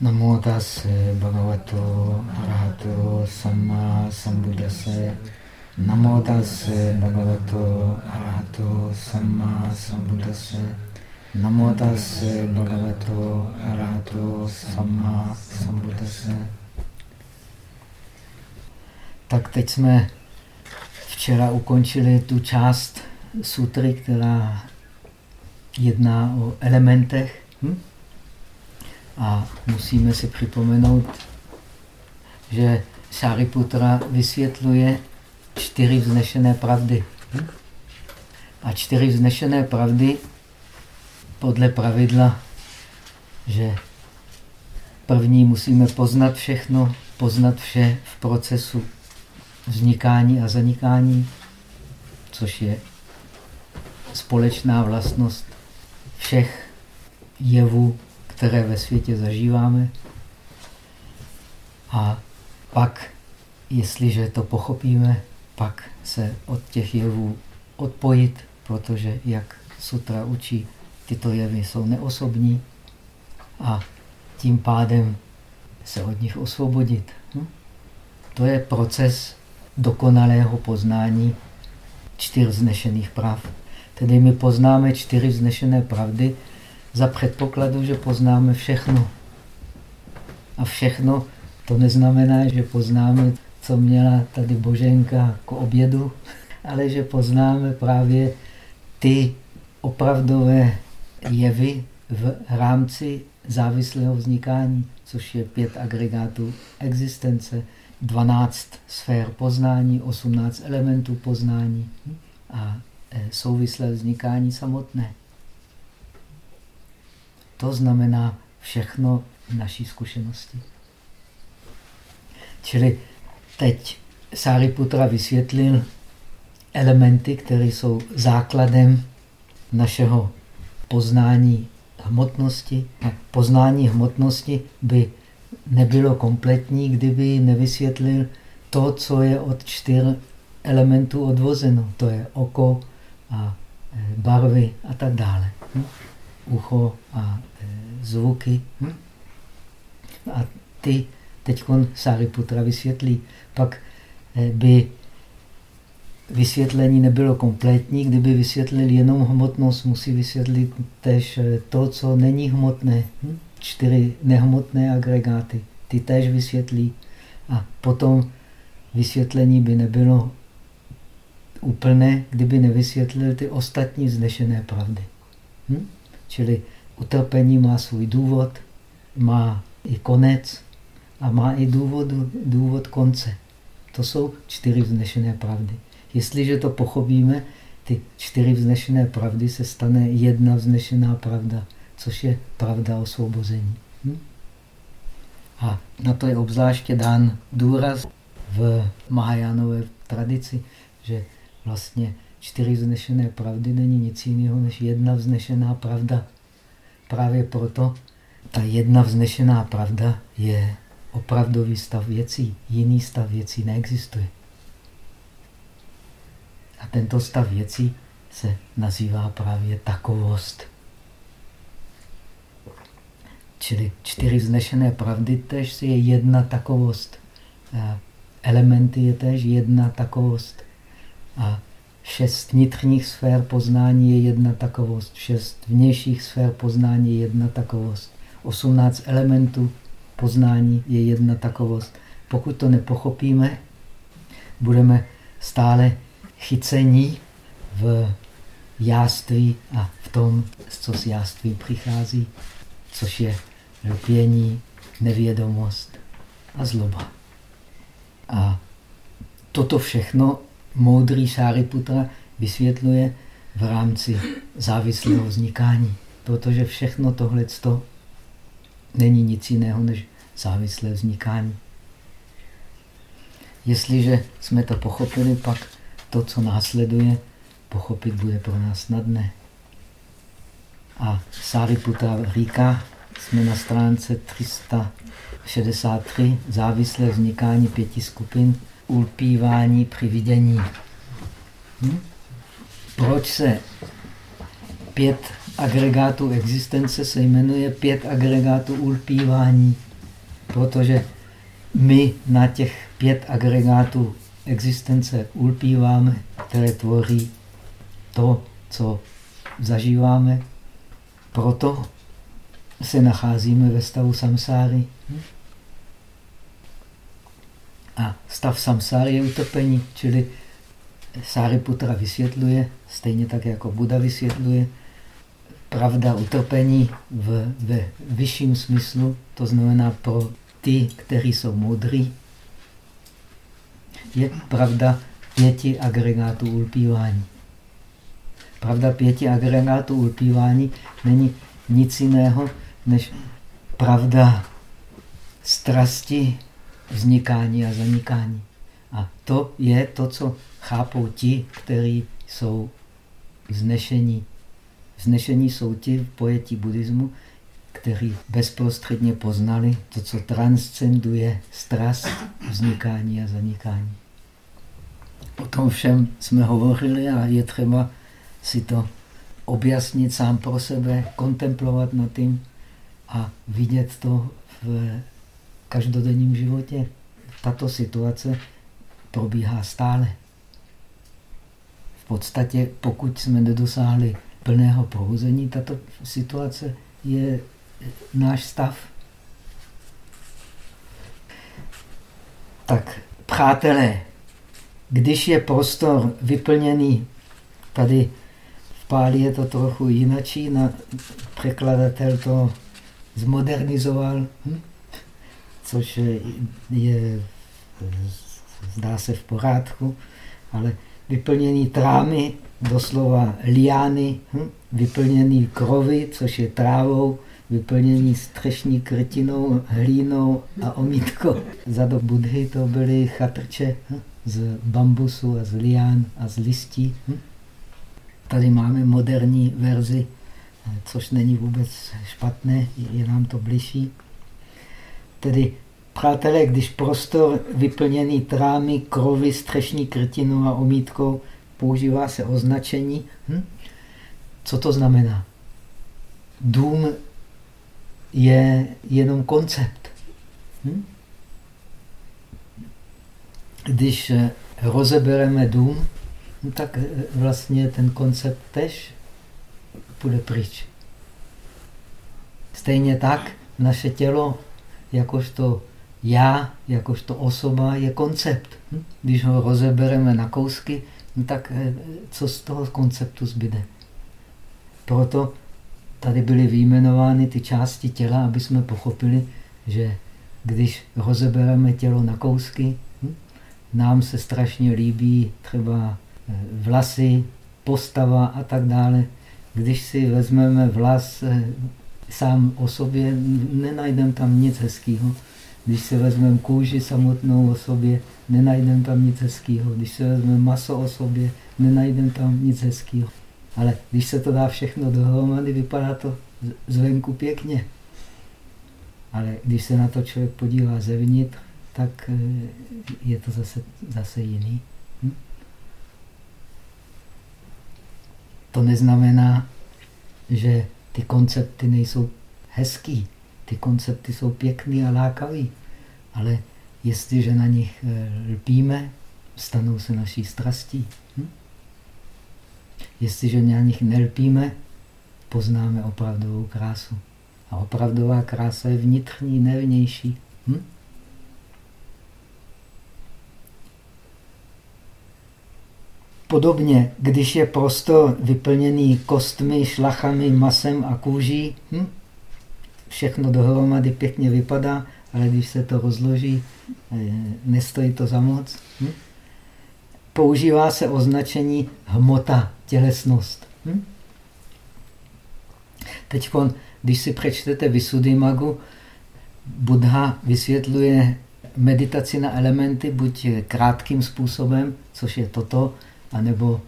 Namo tase bhagavato arahato samma sambuddhase. Namo tase bhagavato arahato samma sambuddhase. Namo tase bhagavato arahato samma sambuddhase. Tak teď jsme včera ukončili tu část sutry, která jedná o elementech. Hm? A musíme si připomenout, že Šariputra vysvětluje čtyři vznešené pravdy. A čtyři vznešené pravdy podle pravidla, že první musíme poznat všechno, poznat vše v procesu vznikání a zanikání, což je společná vlastnost všech jevů, které ve světě zažíváme. A pak, jestliže to pochopíme, pak se od těch jevů odpojit, protože, jak sutra učí, tyto jevy jsou neosobní a tím pádem se od nich osvobodit. Hm? To je proces dokonalého poznání čtyř znešených prav. Tedy my poznáme čtyři vznešené pravdy za předpokladu, že poznáme všechno. A všechno to neznamená, že poznáme, co měla tady Boženka k obědu, ale že poznáme právě ty opravdové jevy v rámci závislého vznikání, což je pět agregátů existence, 12 sfér poznání, 18 elementů poznání a e, souvislé vznikání samotné. To znamená všechno v naší zkušenosti. Čili teď Sariputra vysvětlil elementy, které jsou základem našeho poznání hmotnosti. A poznání hmotnosti by nebylo kompletní, kdyby nevysvětlil to, co je od čtyř elementů odvozeno. To je oko a barvy a tak dále. Hm? Ucho a zvuky. Hm? A ty teď Sariputra vysvětlí. Pak e, by vysvětlení nebylo kompletní, kdyby vysvětlil jenom hmotnost, musí vysvětlit tež to, co není hmotné. Hm? čtyři nehmotné agregáty. Ty též vysvětlí. A potom vysvětlení by nebylo úplné, kdyby nevysvětlil ty ostatní znešené pravdy. Hm? Čili utrpení má svůj důvod, má i konec a má i důvod, důvod konce. To jsou čtyři vznešené pravdy. Jestliže to pochopíme, ty čtyři vznešené pravdy se stane jedna vznešená pravda což je pravda osvobození. Hm? A na to je obzvláště dán důraz v Mahajánové tradici, že vlastně čtyři vznešené pravdy není nic jiného než jedna vznešená pravda. Právě proto ta jedna vznešená pravda je opravdový stav věcí. Jiný stav věcí neexistuje. A tento stav věcí se nazývá právě takovost. Čili čtyři vznešené pravdy tež je jedna takovost. Elementy je tež jedna takovost. A šest vnitřních sfér poznání je jedna takovost. Šest vnějších sfér poznání je jedna takovost. Osmnáct elementů poznání je jedna takovost. Pokud to nepochopíme, budeme stále chycení v jáství a v tom, co z jáství přichází, což je lpění, nevědomost a zloba. A toto všechno moudrý Šáriputra vysvětluje v rámci závislého vznikání, protože všechno tohle není nic jiného než závislé vznikání. Jestliže jsme to pochopili, pak to, co následuje, pochopit bude pro nás snadné. A Sáriputra říká, jsme na stránce 363, závislé vznikání pěti skupin, ulpívání při vidění. Hm? Proč se pět agregátů existence se jmenuje pět agregátů ulpívání? protože my na těch pět agregátů existence ulpíváme, které tvoří to, co zažíváme. Proto se nacházíme ve stavu samsáry. A stav samsáry je utrpení, čili Sáriputra vysvětluje, stejně tak jako Buda vysvětluje, pravda utrpení v, ve vyšším smyslu, to znamená pro ty, kteří jsou moudří, je pravda pěti agregátů ulpívání. Pravda pěti agregátů ulpívání není nic jiného, než pravda strasti, vznikání a zanikání. A to je to, co chápou ti, kteří jsou vznešení. Vznešení jsou ti v pojetí buddhismu, kteří bezprostředně poznali to, co transcenduje strast, vznikání a zanikání. O tom všem jsme hovořili a je třeba si to objasnit sám pro sebe, kontemplovat nad tím a vidět to v každodenním životě. Tato situace probíhá stále. V podstatě, pokud jsme nedosáhli plného probuzení, tato situace je náš stav. Tak, přátelé, když je prostor vyplněný, tady v Páli je to trochu jinačí, na překladatel to zmodernizoval, hm? Což je, zdá se v pořádku, ale vyplněný trámy, doslova liány, hm? krovy, což je trávou, vyplnění střešní krytinou, hlínou a omítkou. Za do Budhy to byly chatrče hm? z bambusu a z lián a z listí. Hm? Tady máme moderní verzi, což není vůbec špatné, je nám to bližší. Tedy, přátelé, když prostor vyplněný trámy, krovy, střešní krytinou a omítkou používá se označení, hm? co to znamená? Dům je jenom koncept. Hm? Když rozebereme dům, no tak eh, vlastně ten koncept tež půjde pryč. Stejně tak naše tělo, jakožto já, jakožto osoba, je koncept. Hm? Když ho rozebereme na kousky, no tak eh, co z toho konceptu zbyde? Proto tady byly vyjmenovány ty části těla, aby jsme pochopili, že když rozebereme tělo na kousky, hm, nám se strašně líbí třeba eh, vlasy, postava a tak dále. Když si vezmeme vlas eh, sám o sobě, nenajdeme tam nic hezkého. Když si vezmeme kůži samotnou o sobě, nenajdeme tam nic hezkého. Když si vezmeme maso o sobě, nenajdeme tam nic hezkého. Ale když se to dá všechno dohromady, vypadá to zvenku pěkně. Ale když se na to člověk podívá zevnitř, tak eh, je to zase, zase jiný. Hm? To neznamená, že ty koncepty nejsou hezký. Ty koncepty jsou pěkný a lákavý. Ale jestliže na nich eh, lpíme, stanou se naší strastí. Hm? Jestliže na nich nelpíme, poznáme opravdovou krásu. A opravdová krása je vnitřní, ne vnější. Hm? Podobně, když je prostor vyplněný kostmi, šlachami, masem a kůží, hm? všechno dohromady pěkně vypadá, ale když se to rozloží, eh, nestojí to za moc. Hm? Používá se označení hmota tělesnost. Hm? Teď, když si přečtete Magu, Buddha vysvětluje meditaci na elementy buď krátkým způsobem, což je toto, anebo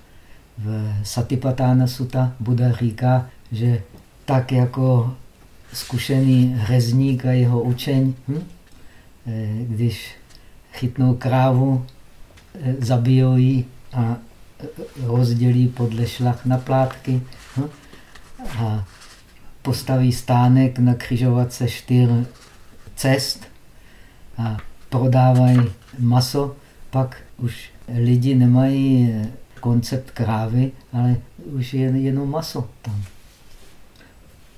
v Satipatthana Sutta Buddha říká, že tak jako zkušený hřezník a jeho učeň, hm? Eh, když chytnou krávu, eh, zabijou ji a rozdělí podle šlach na plátky hm? a postaví stánek na křižovatce čtyř cest a prodávají maso, pak už lidi nemají koncept krávy, ale už je jenom maso tam.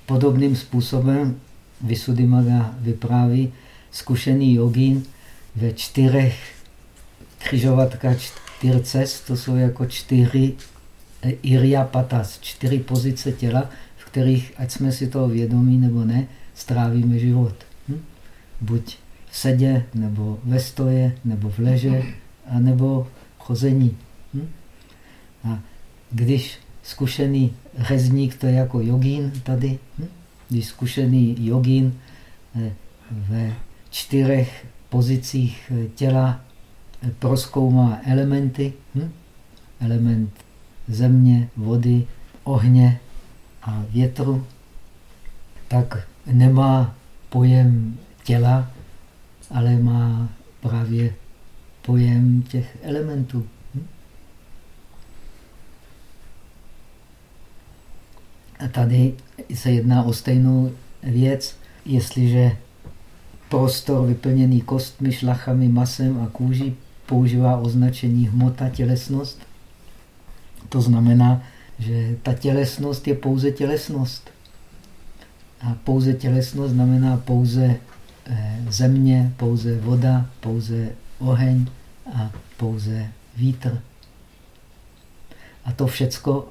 Podobným způsobem Visuddhimaga vypráví zkušený jogín ve čtyřech křižovatka čtyř cest, to jsou jako čtyři eh, patas, čtyři pozice těla, v kterých, ať jsme si toho vědomí nebo ne, strávíme život. Hm? Buď v sedě, nebo ve stoje, nebo v leže, a nebo v chození. Hm? A když zkušený řezník, to je jako jogín tady, hm? když zkušený jogín eh, ve čtyřech pozicích eh, těla eh, proskoumá elementy, hm? element země, vody, ohně a větru, tak nemá pojem těla, ale má právě pojem těch elementů. Hm? A tady se jedná o stejnou věc, jestliže prostor vyplněný kostmi, šlachami, masem a kůží používá označení hmota, tělesnost. To znamená, že ta tělesnost je pouze tělesnost. A pouze tělesnost znamená pouze eh, země, pouze voda, pouze oheň a pouze vítr. A to všecko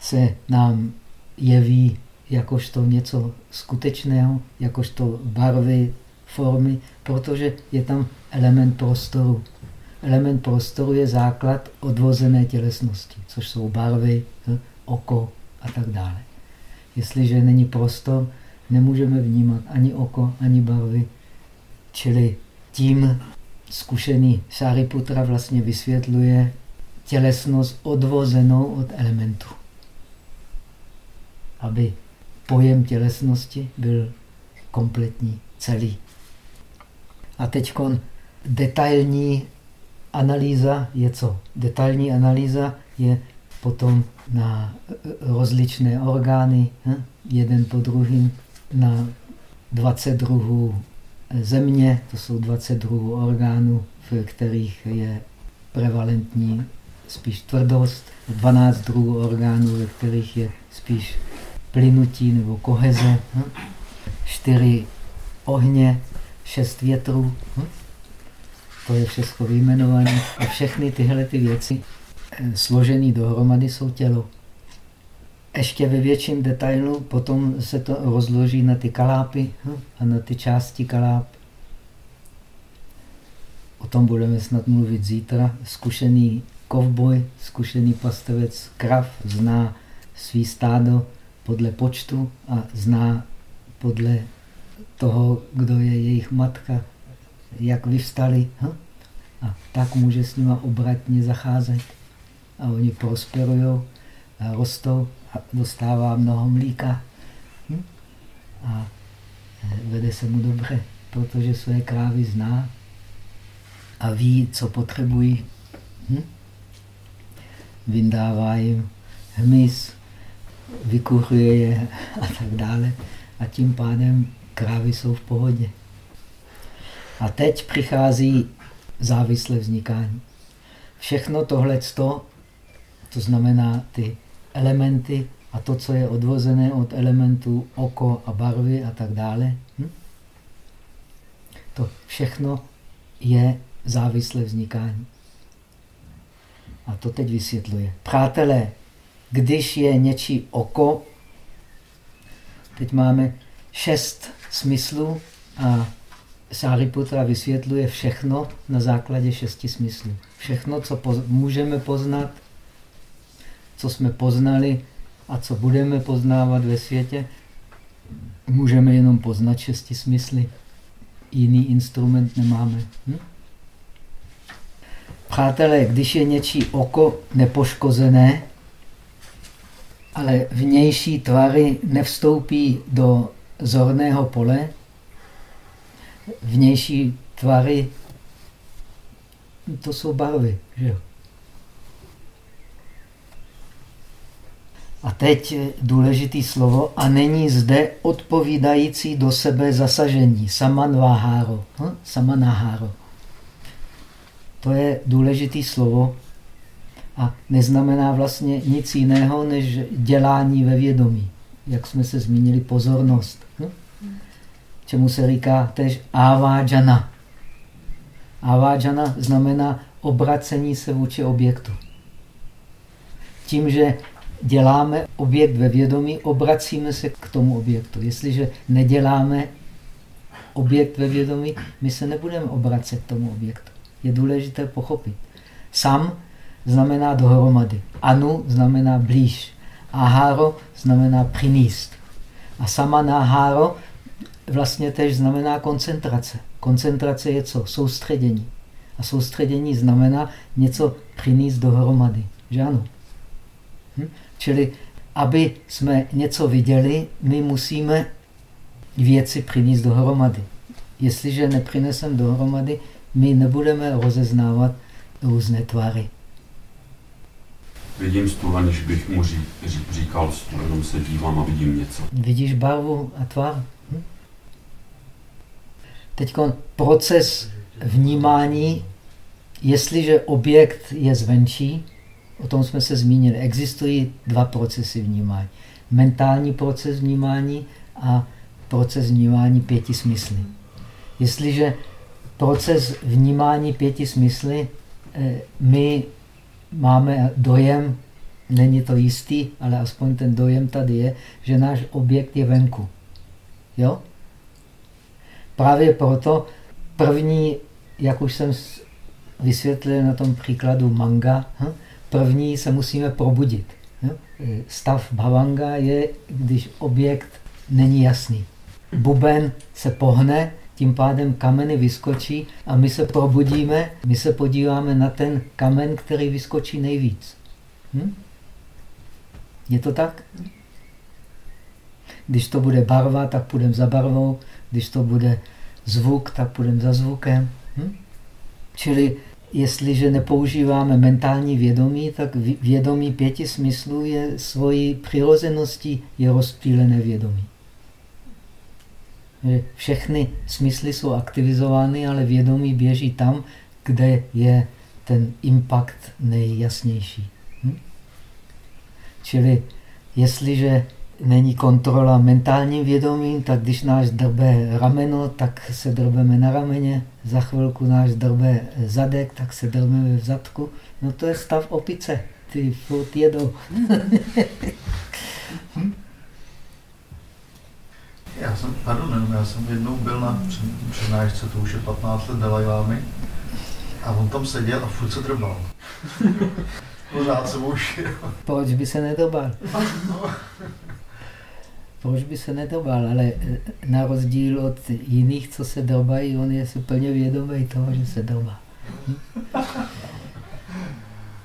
se nám jeví jakožto něco skutečného, jakožto barvy, formy, protože je tam element prostoru. Element prostoru je základ odvozené tělesnosti, což jsou barvy, oko a tak dále. Jestliže není prostor, nemůžeme vnímat ani oko, ani barvy. Čili tím zkušený Sariputra vlastně vysvětluje tělesnost odvozenou od elementu. Aby pojem tělesnosti byl kompletní, celý. A teď detailní analýza je co? Detailní analýza je potom na rozličné orgány, hm? jeden po druhým, na 20 druhů země, to jsou 20 druhů orgánů, v kterých je prevalentní spíš tvrdost, 12 druhů orgánů, ve kterých je spíš plynutí nebo koheze, hm? čtyři ohně, šest větrů. Hm? To je všechno vyjmenované. A všechny tyhle ty věci eh, složené dohromady jsou tělo. Ještě ve větším detailu potom se to rozloží na ty kalápy hm? a na ty části kaláp. O tom budeme snad mluvit zítra. Zkušený kovboj, zkušený pastevec krav zná svý stádo podle počtu a zná podle toho, kdo je jejich matka, jak vyvstali. Hm? A tak může s nima obratně zacházet. A oni prosperují a rostou dostává mnoho mlíka. Hm? A vede se mu dobře, protože své krávy zná a ví, co potřebují. Hm? Vyndává jim hmyz, vykuchuje je a tak dále. A tím pádem krávy jsou v pohodě. A teď přichází závislé vznikání. Všechno tohle, to znamená ty elementy a to, co je odvozené od elementů oko a barvy a tak dále, hm? to všechno je závislé vznikání. A to teď vysvětluje. Přátelé, když je něčí oko, teď máme šest smyslů a Sariputra vysvětluje všechno na základě šesti smyslů. Všechno, co poz můžeme poznat, co jsme poznali a co budeme poznávat ve světě, můžeme jenom poznat šesti smysly. Jiný instrument nemáme. Hm? Přátelé, když je něčí oko nepoškozené, ale vnější tvary nevstoupí do zorného pole, vnější tvary, to jsou barvy. Že jo? A teď důležitý slovo. A není zde odpovídající do sebe zasažení. Samanváháro. Hm? Samanaháro. To je důležitý slovo a neznamená vlastně nic jiného, než dělání ve vědomí. Jak jsme se zmínili, pozornost. Hm? Čemu se říká tež avajana. Avajana znamená obracení se vůči objektu. Tím, že děláme objekt ve vědomí, obracíme se k tomu objektu. Jestliže neděláme objekt ve vědomí, my se nebudeme obracet k tomu objektu. Je důležité pochopit. Sam znamená dohromady. Anu znamená blíž. Aharo znamená přiníst. A sama náháro vlastně tež znamená koncentrace. Koncentrace je co? Soustředění. A soustředění znamená něco přinést dohromady. Že ano? Hm? Čili, aby jsme něco viděli, my musíme věci přinést dohromady. Jestliže nepřinesem dohromady, my nebudeme rozeznávat různé tvary. Vidím stůl, aniž bych mu ří, ří, říkal stůl, jenom se dívám a vidím něco. Vidíš barvu a tvar? Hm? Teď proces vnímání, jestliže objekt je zvenčí, o tom jsme se zmínili, existují dva procesy vnímání. Mentální proces vnímání a proces vnímání pěti smysly. Jestliže proces vnímání pěti smysly, eh, my máme dojem, není to jistý, ale aspoň ten dojem tady je, že náš objekt je venku. Jo? Právě proto první, jak už jsem vysvětlil na tom příkladu manga, hm? První se musíme probudit. Stav bhavanga je, když objekt není jasný. Buben se pohne, tím pádem kameny vyskočí a my se probudíme, my se podíváme na ten kamen, který vyskočí nejvíc. Hm? Je to tak? Když to bude barva, tak půjdeme za barvou. Když to bude zvuk, tak půjdeme za zvukem. Hm? Čili jestliže nepoužíváme mentální vědomí, tak vědomí pěti smyslů je svojí přirozeností je rozptýlené vědomí. Všechny smysly jsou aktivizovány, ale vědomí běží tam, kde je ten impact nejjasnější. Hm? Čili jestliže není kontrola mentálním vědomím, tak když náš drbe rameno, tak se drbeme na rameně, za chvilku náš drbe zadek, tak se drbeme v zadku. No to je stav opice, ty furt jedou. Já jsem, pardon, já jsem jednou byl na přednášce, to už je 15 let Dalajlámy, a on tam seděl a furt se drbal. Pořád se už. Proč by se nedobal? Proč by se nedobal? Ale eh, na rozdíl od jiných, co se dobají, on je si plně vědomý toho, že se dobá. Hm?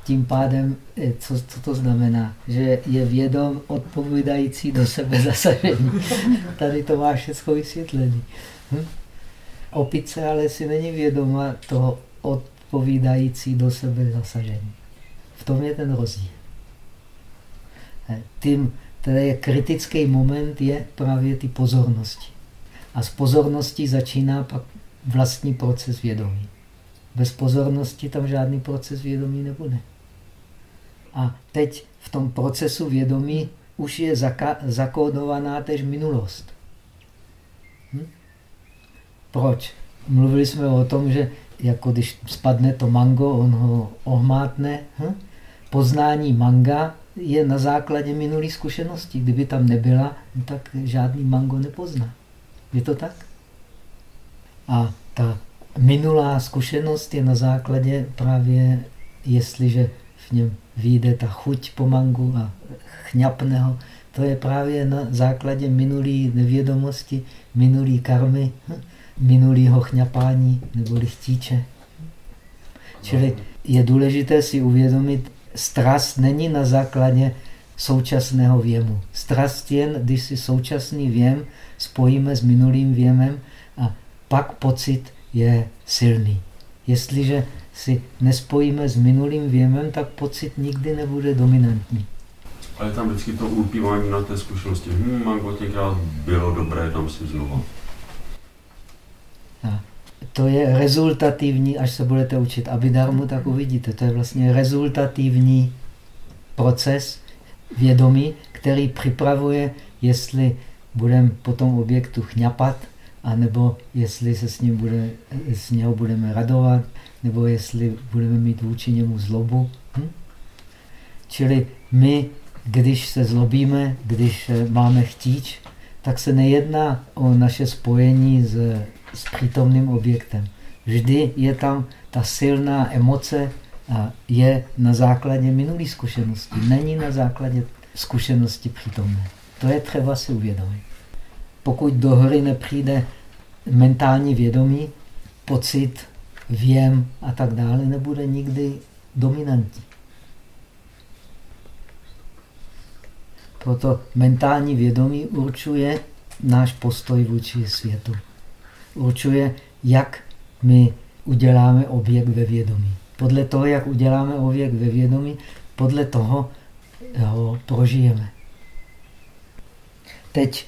tím pádem, eh, co, co to znamená? Že je vědom odpovídající do sebe zasažení. Tady to má všechno vysvětlení. Hm? Opice ale si není vědoma toho odpovídající do sebe zasažení. V tom je ten rozdíl. Eh, tím, je kritický moment, je právě ty pozornosti. A z pozornosti začíná pak vlastní proces vědomí. Bez pozornosti tam žádný proces vědomí nebude. A teď v tom procesu vědomí už je zakódovaná tež minulost. Hm? Proč? Mluvili jsme o tom, že jako když spadne to mango, on ho ohmátne. Hm? Poznání manga je na základě minulých zkušeností. Kdyby tam nebyla, tak žádný mango nepozná. Je to tak? A ta minulá zkušenost je na základě právě, jestliže v něm vyjde ta chuť po mangu a chňapne ho. To je právě na základě minulý nevědomosti, minulý karmy, minulýho chňapání nebo chtíče. Čili je důležité si uvědomit, strast není na základě současného věmu. Strast jen, když si současný věm spojíme s minulým věmem a pak pocit je silný. Jestliže si nespojíme s minulým věmem, tak pocit nikdy nebude dominantní. Ale tam vždycky to ulpívání na té zkušenosti. Hm, mango tenkrát bylo dobré, dám si znova. To je rezultativní, až se budete učit abidarmu, tak uvidíte. To je vlastně rezultativní proces vědomí, který připravuje, jestli budeme po tom objektu chňapat, anebo jestli se s ním bude, s něho budeme radovat, nebo jestli budeme mít vůči němu zlobu. Hm? Čili my, když se zlobíme, když máme chtíč, tak se nejedná o naše spojení s, s přítomným objektem. Vždy je tam ta silná emoce a je na základě minulé zkušenosti. Není na základě zkušenosti přítomné. To je třeba si uvědomit. Pokud do hry nepřijde mentální vědomí, pocit, věm a tak dále, nebude nikdy dominantní. Proto mentální vědomí určuje náš postoj vůči světu. Určuje, jak my uděláme objekt ve vědomí. Podle toho, jak uděláme objekt ve vědomí, podle toho ho prožijeme. Teď,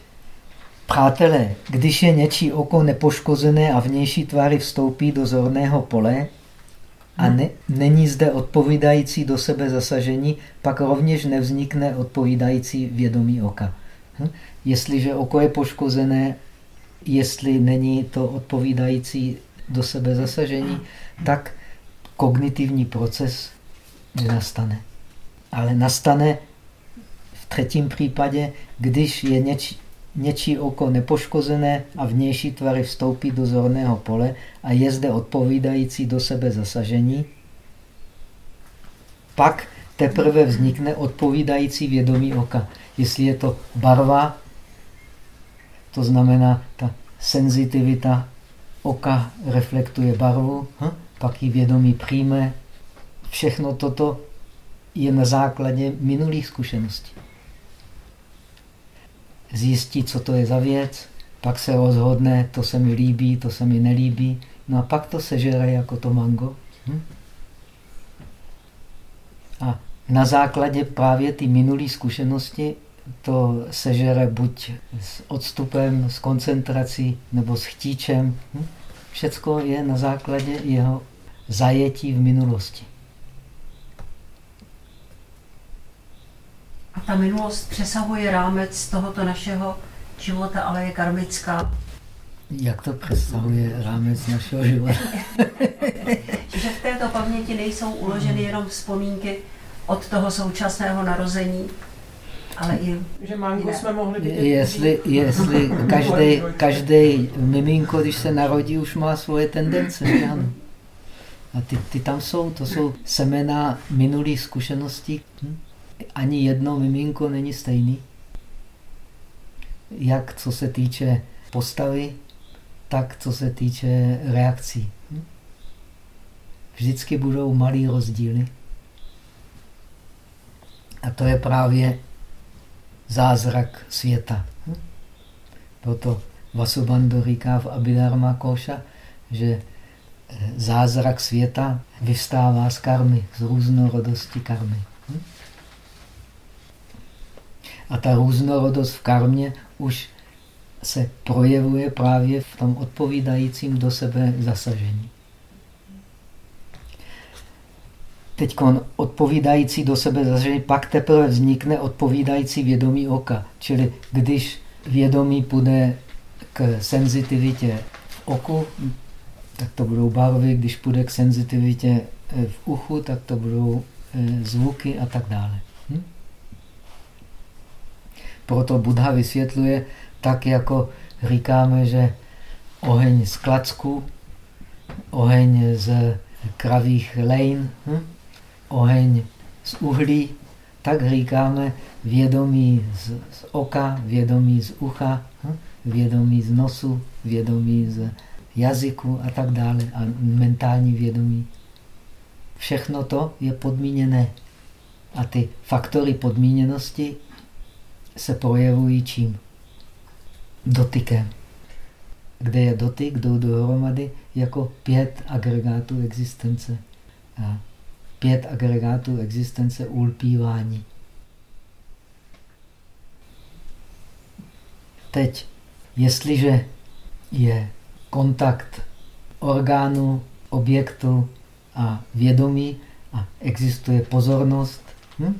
přátelé, když je něčí oko nepoškozené a vnější tvary vstoupí do zorného pole a ne, není zde odpovídající do sebe zasažení, pak rovněž nevznikne odpovídající vědomí oka. Hm? Jestliže oko je poškozené, jestli není to odpovídající do sebe zasažení, tak kognitivní proces nenastane. Ale nastane v třetím případě, když je něč, něčí oko nepoškozené a vnější tvary vstoupí do zorného pole a je zde odpovídající do sebe zasažení, pak teprve vznikne odpovídající vědomí oka. Jestli je to barva, to znamená ta senzitivita oka reflektuje barvu, hm? pak ji vědomí přijme. Všechno toto je na základě minulých zkušeností. Zjistí, co to je za věc, pak se rozhodne, to se mi líbí, to se mi nelíbí, no a pak to sežere jako to mango. Hm? A na základě právě ty minulé zkušenosti to sežere buď s odstupem, s koncentrací nebo s chtíčem. Hm? Všecko je na základě jeho zajetí v minulosti. A ta minulost přesahuje rámec tohoto našeho života, ale je karmická. Jak to přesahuje rámec našeho života? že v této paměti nejsou uloženy jenom vzpomínky od toho současného narození, ale i... Že mango jsme mohli vidět. Jestli, jestli každý, každý miminko, když se narodí, už má svoje tendence, ano. A ty, ty tam jsou, to jsou semena minulých zkušeností. Hm? Ani jedno miminko není stejný. Jak co se týče postavy, tak co se týče reakcí. Hm? Vždycky budou malý rozdíly. A to je právě zázrak světa. Hm? Proto Vasubandhu říká v Abhidharma Koša, že zázrak světa vystává z karmy, z různorodosti karmy. Hm? A ta různorodost v karmě už se projevuje právě v tom odpovídajícím do sebe zasažení. Teď odpovídající do sebe zasažení, pak teprve vznikne odpovídající vědomí oka. Čili když vědomí půjde k senzitivitě oku, tak to budou barvy, když půjde k senzitivitě eh, v uchu, tak to budou eh, zvuky a tak dále. Hm? Proto Buddha vysvětluje, tak jako říkáme, že oheň z klacku, oheň z kravých lejn, hm? Oheň z uhlí, tak říkáme vědomí z, z oka, vědomí z ucha, hm? vědomí z nosu, vědomí z jazyku a tak dále, a mentální vědomí. Všechno to je podmíněné. A ty faktory podmíněnosti se projevují čím? Dotykem. Kde je dotyk, jdou dohromady jako pět agregátů existence. A pět agregátů existence ulpívání. Teď, jestliže je kontakt orgánu, objektu a vědomí a existuje pozornost, hm?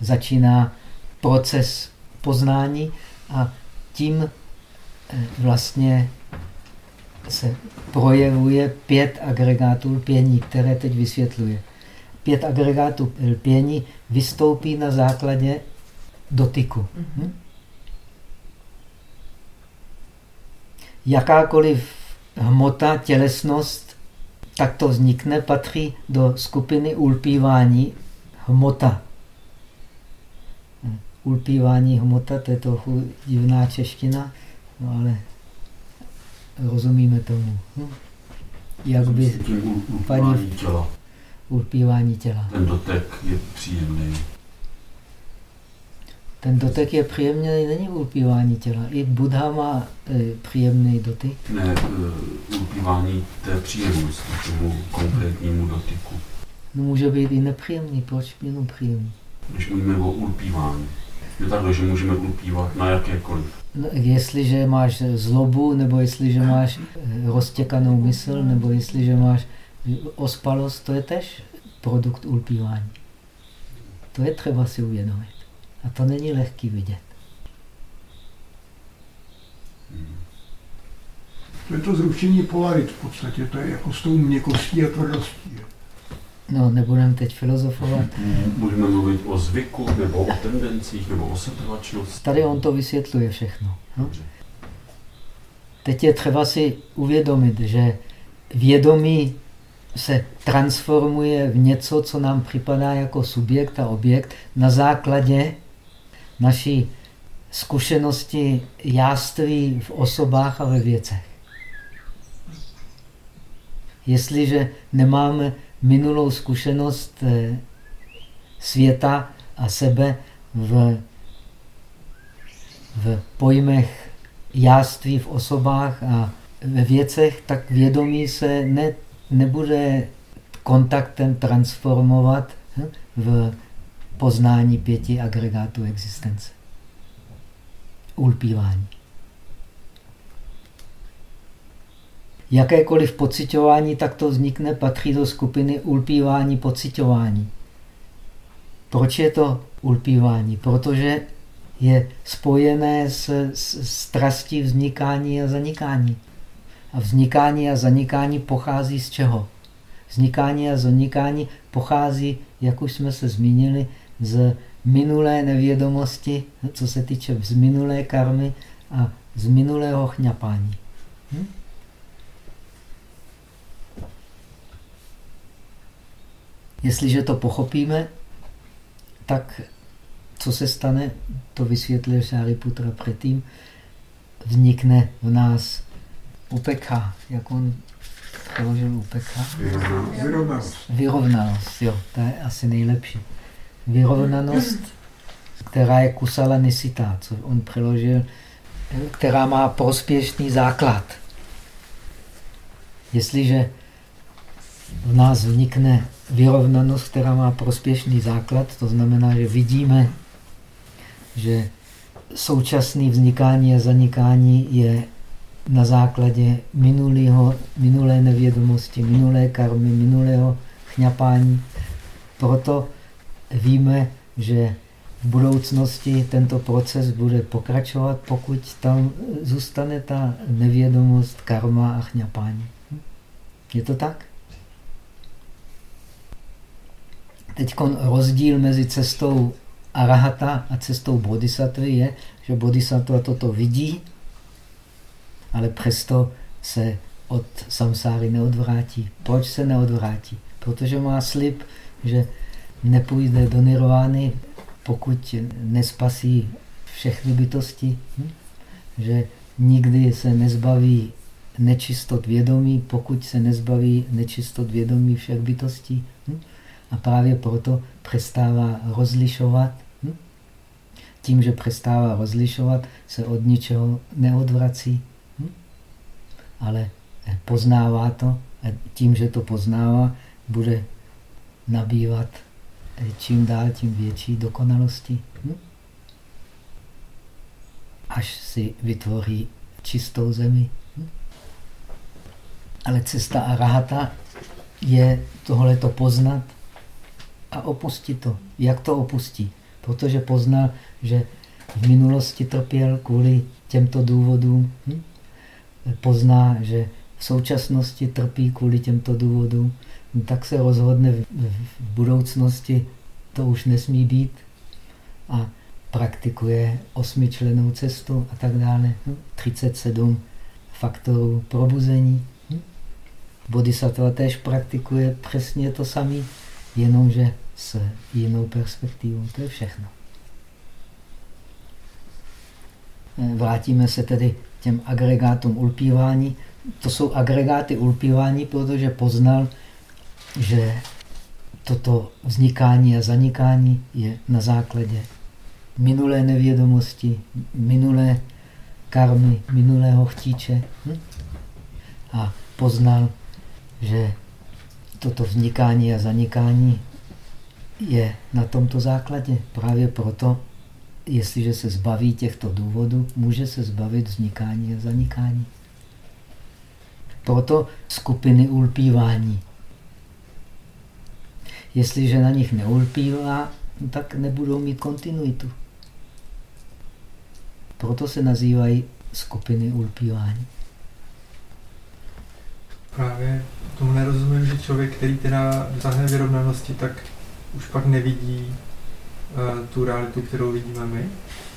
začíná proces poznání a tím eh, vlastně se projevuje pět agregátů pění, které teď vysvětluje. Pět agregátů lpění vystoupí na základě dotyku. Hm? Jakákoliv hmota, tělesnost, tak to vznikne, patří do skupiny ulpívání hmota. Hm? Ulpívání hmota, to je trochu divná čeština, no ale rozumíme tomu. Hm? Jak by paní těla. Ulpívání těla. Ten dotek je příjemný. Ten dotek je příjemný, není ulpívání těla. I Buddha má e, příjemný dotyk. Ne, e, ulpívání té příjemnosti, tomu konkrétnímu dotyku. No může být i nepříjemný, proč jenom příjemný? Když mluvíme o ulpívání, je takhle, že můžeme ulpívat na jakékoliv. No, jestliže máš zlobu, nebo jestliže máš e, roztěkanou mysl, nebo jestliže máš ospalost, to je tež produkt ulpívání. To je třeba si uvědomit. A to není lehký vidět. To je to zrušení polarit v podstatě, to je jako s tou měkkostí a tvrdostí. No, nebudeme teď filozofovat. Můžeme mluvit o zvyku, nebo o tendencích, nebo o setrvačnosti. Tady on to vysvětluje všechno. No? Teď je třeba si uvědomit, že vědomí se transformuje v něco, co nám připadá jako subjekt a objekt na základě naší zkušenosti jáství v osobách a ve věcech. Jestliže nemáme minulou zkušenost eh, světa a sebe v, v pojmech jáství v osobách a ve věcech, tak vědomí se ne, nebude kontaktem transformovat hm, v poznání pěti agregátů existence. Ulpívání. Jakékoliv pocitování takto vznikne, patří do skupiny ulpívání, pocitování. Proč je to ulpívání? Protože je spojené s, s strastí vznikání a zanikání. A vznikání a zanikání pochází z čeho? Vznikání a zanikání pochází, jak už jsme se zmínili, z minulé nevědomosti, co se týče z minulé karmy a z minulého chňapání. Hm? Jestliže to pochopíme, tak co se stane, to vysvětlil Šáriputra předtím, vznikne v nás upekha, jak on přeložil upekha? Vyrovnanost. Vyrovnanost, jo, to je asi nejlepší vyrovnanost, která je kusala nisita, co on přeložil, která má prospěšný základ. Jestliže v nás vnikne vyrovnanost, která má prospěšný základ, to znamená, že vidíme, že současné vznikání a zanikání je na základě minulého, minulé nevědomosti, minulé karmy, minulého chňapání. Proto víme, že v budoucnosti tento proces bude pokračovat, pokud tam zůstane ta nevědomost, karma a chňapání. Je to tak? Teď rozdíl mezi cestou arahata a cestou bodhisattva je, že bodhisattva toto vidí, ale přesto se od samsáry neodvrátí. Proč se neodvrátí? Protože má slib, že nepůjde do nirvány, pokud nespasí všechny bytosti, hm? že nikdy se nezbaví nečistot vědomí, pokud se nezbaví nečistot vědomí všech bytostí. Hm? A právě proto přestává rozlišovat. Hm? Tím, že přestává rozlišovat, se od ničeho neodvrací? Ale poznává to a tím, že to poznává, bude nabývat čím dál tím větší dokonalosti. Hm? až si vytvoří čistou zemi. Hm? Ale cesta arahata je tohleto poznat a opustit to. Jak to opustí? Protože poznal, že v minulosti trpěl kvůli těmto důvodům. Hm? Pozná, že v současnosti trpí kvůli těmto důvodům. No, tak se rozhodne v, budoucnosti, to už nesmí být. A praktikuje osmičlenou cestu a tak dále. 37 hm? faktorů probuzení. Hm? Bodhisattva též praktikuje přesně to samé, jenomže s jinou perspektivou. To je všechno. Eh, vrátíme se tedy těm agregátům ulpívání. To jsou agregáty ulpívání, protože poznal, že toto vznikání a zanikání je na základě minulé nevědomosti, minulé karmy, minulého chtíče. Hm? A poznal, že toto vznikání a zanikání je na tomto základě. Právě proto, jestliže se zbaví těchto důvodů, může se zbavit vznikání a zanikání. Proto skupiny ulpívání. Jestliže na nich neulpívá, tak nebudou mít kontinuitu. Proto se nazývají skupiny ulpívání. Právě tomu nerozumím, že člověk, který teda dosáhne vyrovnanosti, tak už pak nevidí tu realitu, kterou vidíme my,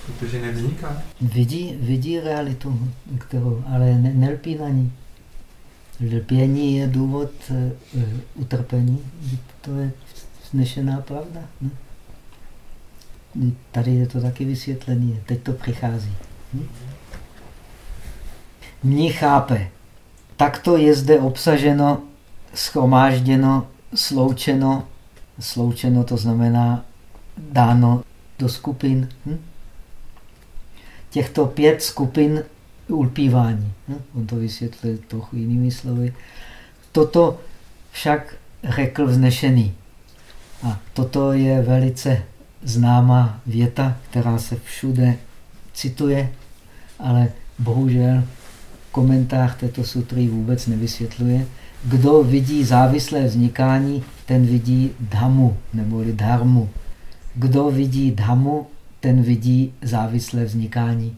protože nevzniká. Vidí, vidí realitu, kterou, ale ne, nelpí na ní. Lpění je důvod uh, utrpení. To je znešená pravda. Ne? Tady je to taky vysvětlené. Teď to přichází. Hm? Mní chápe. Takto je zde obsaženo, schromážděno, sloučeno. Sloučeno to znamená dáno do skupin. Hm? Těchto pět skupin ulpívání. Hm? On to vysvětlil trochu jinými slovy. Toto však řekl vznešený. A toto je velice známá věta, která se všude cituje, ale bohužel komentář této sutry vůbec nevysvětluje. Kdo vidí závislé vznikání, ten vidí dhamu, neboli dharmu. Kdo vidí dhamu, ten vidí závislé vznikání.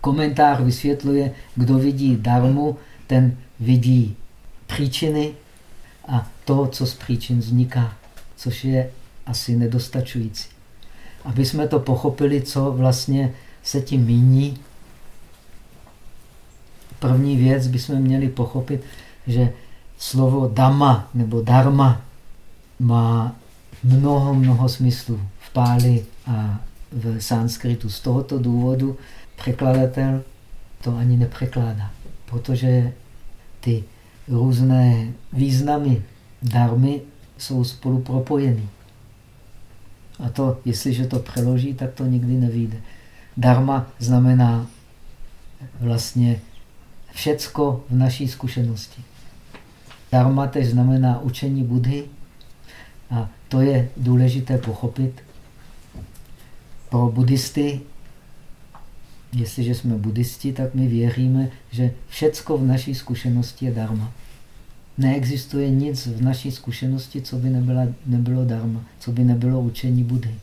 Komentář vysvětluje, kdo vidí dharmu, ten vidí příčiny a to, co z příčin vzniká, což je asi nedostačující. Aby jsme to pochopili, co vlastně se tím míní, první věc bychom měli pochopit, že slovo dama nebo dharma má mnoho, mnoho smyslů v páli a v sanskritu. Z tohoto důvodu překladatel to ani nepřekládá, protože ty různé významy darmy jsou spolu propojeny. A to, jestliže to přeloží, tak to nikdy nevíde. Dharma znamená vlastně všecko v naší zkušenosti. Dharma tež znamená učení Budhy a to je důležité pochopit. Pro buddhisty, jestliže jsme buddhisti, tak my věříme, že všecko v naší zkušenosti je dharma. Neexistuje nic v naší zkušenosti, co by nebyla, nebylo dharma, co by nebylo učení Budhy.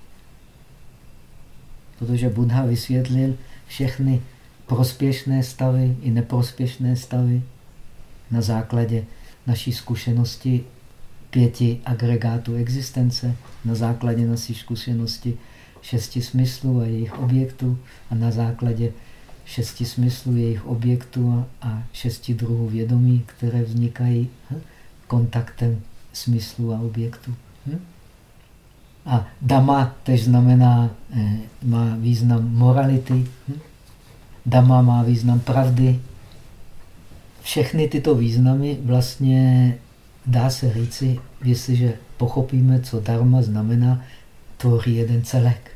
Protože Buddha vysvětlil všechny prospěšné stavy i neprospěšné stavy na základě naší zkušenosti pěti agregátů existence, na základě naší zkušenosti šesti smyslů a jejich objektů a na základě šesti smyslů jejich objektů a šesti druhů vědomí, které vznikají hm, kontaktem smyslů a objektů. Hm? A dama tež znamená, eh, má význam morality, hm? dama má význam pravdy. Všechny tyto významy vlastně dá se říci, jestliže pochopíme, co dharma znamená, tvoří jeden celek.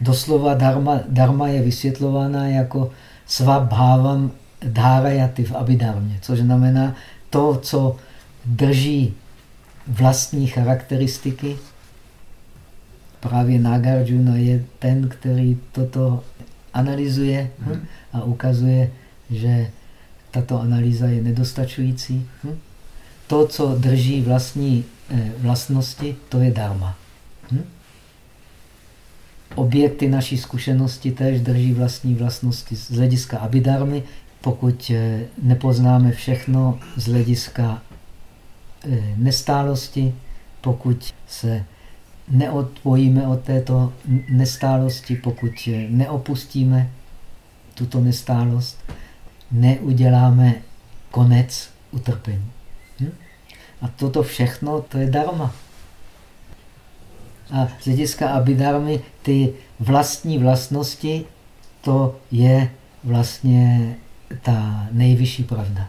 Doslova dharma, dharma je vysvětlována jako svabhávam dharajaty v abidarmě, což znamená to, co drží vlastní charakteristiky právě Nagarjuna je ten, který toto analyzuje hm? a ukazuje, že tato analýza je nedostačující. Hm? To, co drží vlastní eh, vlastnosti, to je dharma. Hm? Objekty naší zkušenosti též drží vlastní vlastnosti z hlediska abidarmy. Pokud eh, nepoznáme všechno z hlediska eh, nestálosti, pokud se neodpojíme od této nestálosti, pokud neopustíme tuto nestálost, neuděláme konec utrpení. A toto všechno, to je dharma. A z hlediska abidarmy ty vlastní vlastnosti, to je vlastně ta nejvyšší pravda.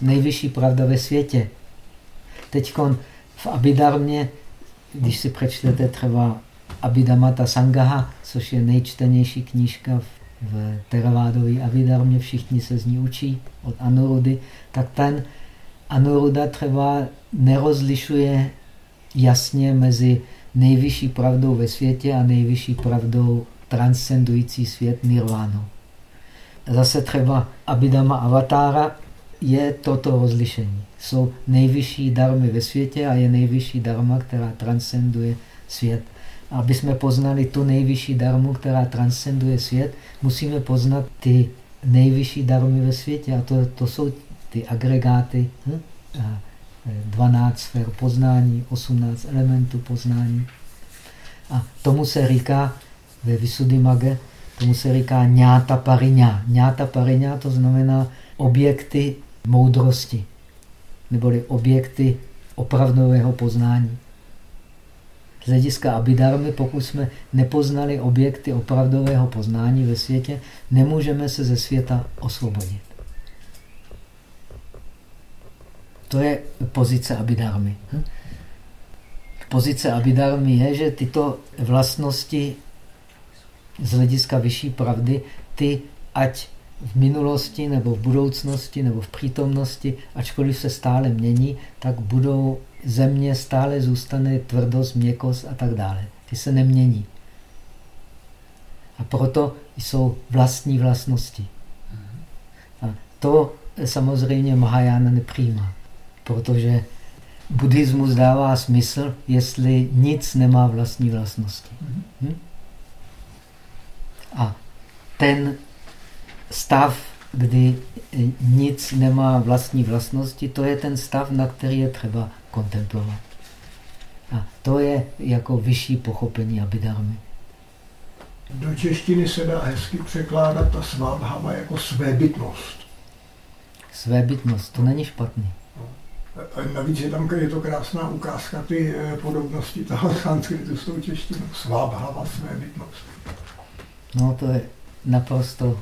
Nejvyšší pravda ve světě. Teď v abidarmě když si přečtete třeba Abhidhamata Sangaha, což je nejčtenější knížka v, v Theravádové Abhidharmě, všichni se z ní učí od Anurudy, tak ten Anuruda třeba nerozlišuje jasně mezi nejvyšší pravdou ve světě a nejvyšší pravdou transcendující svět nirvánu. Zase třeba Abhidhamma Avatára je toto rozlišení. Jsou nejvyšší darmy ve světě a je nejvyšší darma, která transcenduje svět. Aby jsme poznali tu nejvyšší darmu, která transcenduje svět, musíme poznat ty nejvyšší darmy ve světě. A to, to jsou ty agregáty. Hm? A 12 e, sfér poznání, 18 elementů poznání. A tomu se říká ve Visuddhimagge, tomu se říká ňáta pariňá. Ňáta pariňá to znamená objekty moudrosti, neboli objekty opravdového poznání. Z hlediska abidarmy, pokud jsme nepoznali objekty opravdového poznání ve světě, nemůžeme se ze světa osvobodit. To je pozice abidarmy. Hm? Pozice abidarmy je, že tyto vlastnosti z hlediska vyšší pravdy, ty ať v minulosti nebo v budoucnosti nebo v přítomnosti, ačkoliv se stále mění, tak budou země stále zůstane tvrdost, měkost a tak dále. Ty se nemění. A proto jsou vlastní vlastnosti. A to samozřejmě Mahajana nepřijímá, protože buddhismus dává smysl, jestli nic nemá vlastní vlastnosti. Hm? A ten stav, kdy nic nemá vlastní vlastnosti, to je ten stav, na který je třeba kontemplovat. A to je jako vyšší pochopení abidarmy. Do češtiny se dá hezky překládat ta svabhava jako svébytnost. Svébytnost, to není špatný. Navíc je tam je to krásná ukázka ty eh, podobnosti toho sanskritu s tou češtinou. Svabhava, svébytnost. No to je naprosto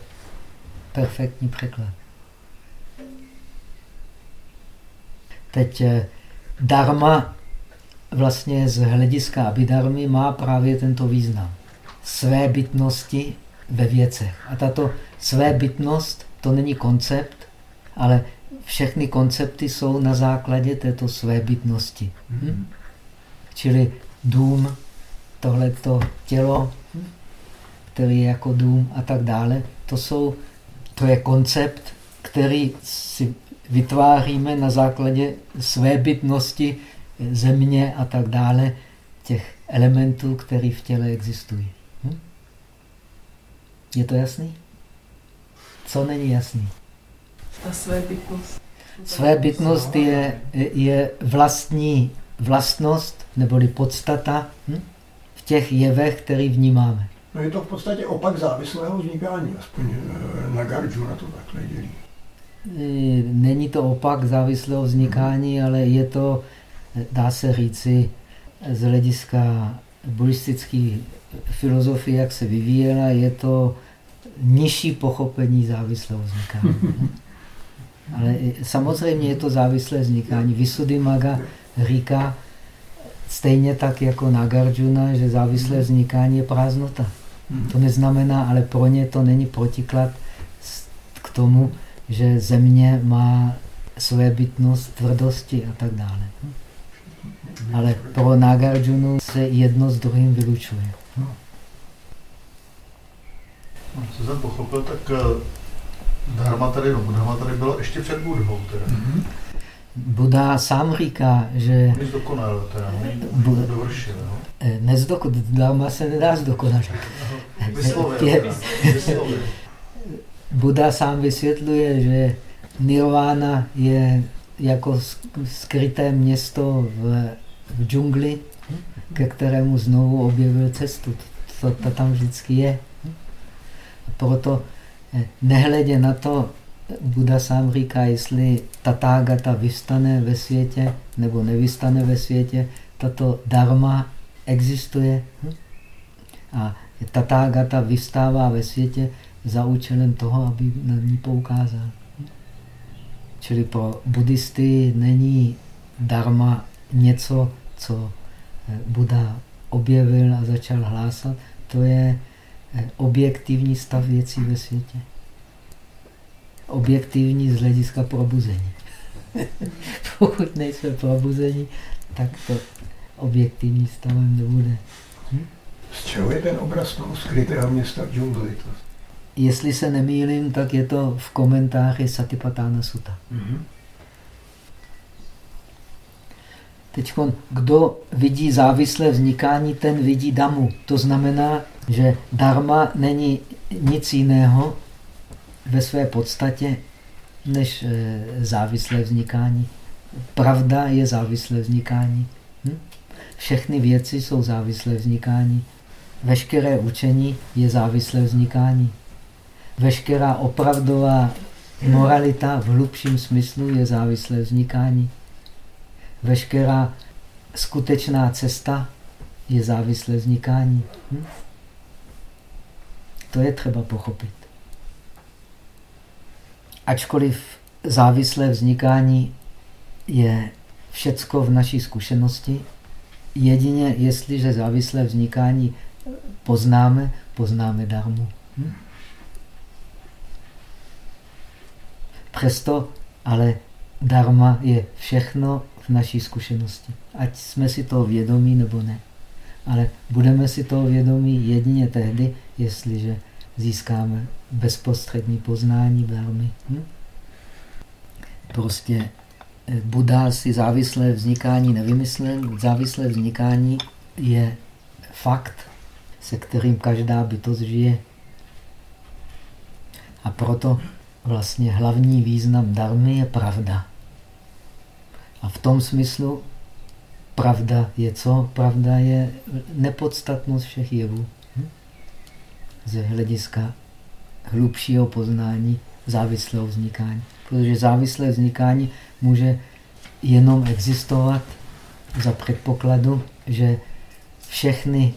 perfektní překlad. Teď eh, dharma vlastně z hlediska abidarmy má právě tento význam. Své bytnosti ve věcech. A tato své bytnost, to není koncept, ale všechny koncepty jsou na základě této své bytnosti. Hm? Čili dům, tohleto tělo, který je jako dům a tak dále, to jsou to je koncept, který si vytváříme na základě své bytnosti, země a tak dále, těch elementů, které v těle existují. Hm? Je to jasný? Co není jasný? Ta své bytnost. Své bytnost je, je vlastní vlastnost, neboli podstata hm? v těch jevech, které vnímáme. No je to v podstatě opak závislého vznikání, aspoň eh, na na to takhle dělí. Není to opak závislého vznikání, ale je to, dá se říci, z hlediska buddhistické filozofie, jak se vyvíjela, je to nižší pochopení závislého vznikání. Ale samozřejmě je to závislé vznikání. Visuddhimagga říká stejně tak jako Nagarjuna, že závislé vznikání je prázdnota. To neznamená, ale pro ně to není protiklad k tomu, že země má své bytnost, tvrdosti a tak dále. Ale pro Nagarjunu se jedno s druhým vylučuje. Co jsem pochopil, tak eh, dharma tady, no, dharma tady bylo ještě před Budhou teda. Mhm. Buddha sám říká, že Nic dokonal teda, no, Bu- dovršil, no. eh, nezdoko, dharma se nedá zdokonalit. Vyslovil. Buddha sám vysvětluje, že nirvana je jako sk- skryté město v, v džungli, ke kterému znovu objevil cestu. To, to tam vždycky je. Proto nehledě na to, Buddha sám říká, jestli tatágata vystane ve světě nebo nevystane ve světě, tato dharma existuje. hm? A tatágata vystává ve světě za účelem toho, aby na ní poukázal. Čili pro buddhisty není dharma něco, co Buddha objevil a začal hlásat. To je objektivní stav věcí ve světě. Objektivní z hlediska probuzení. Pokud nejsme probuzení, tak to objektivní stavem nebude. Z čeho je ten obraz toho skrytého města v džungli? Jestli se nemýlím, tak je to v komentáři Satipatthana Sutta. Mhm. Teď, kdo vidí závislé vznikání, ten vidí damu. To znamená, že dharma není nic jiného ve své podstatě než eh, závislé vznikání. Pravda je závislé vznikání. Hm? Všechny věci jsou závislé vznikání. Veškeré učení je závislé vznikání. Veškerá opravdová moralita v hlubším smyslu je závislé vznikání. Veškerá skutečná cesta je závislé vznikání. Hm? To je třeba pochopit. Ačkoliv závislé vznikání je všecko v naší zkušenosti, jedině jestliže závislé vznikání poznáme, poznáme darmu. Hm? Přesto ale dharma je všechno v naší zkušenosti. Ať jsme si toho vědomí nebo ne. Ale budeme si toho vědomí jedině tehdy, jestliže získáme bezprostřední poznání dharmy. Hm? Prostě eh, Buddha si závislé vznikání nevymyslel. Závislé vznikání je fakt, se kterým každá bytost žije. A proto vlastně hlavní význam darmy je pravda. A v tom smyslu pravda je co? Pravda je nepodstatnost všech jevů. Ze hlediska hlubšího poznání závislého vznikání. Protože závislé vznikání může jenom existovat za předpokladu, že všechny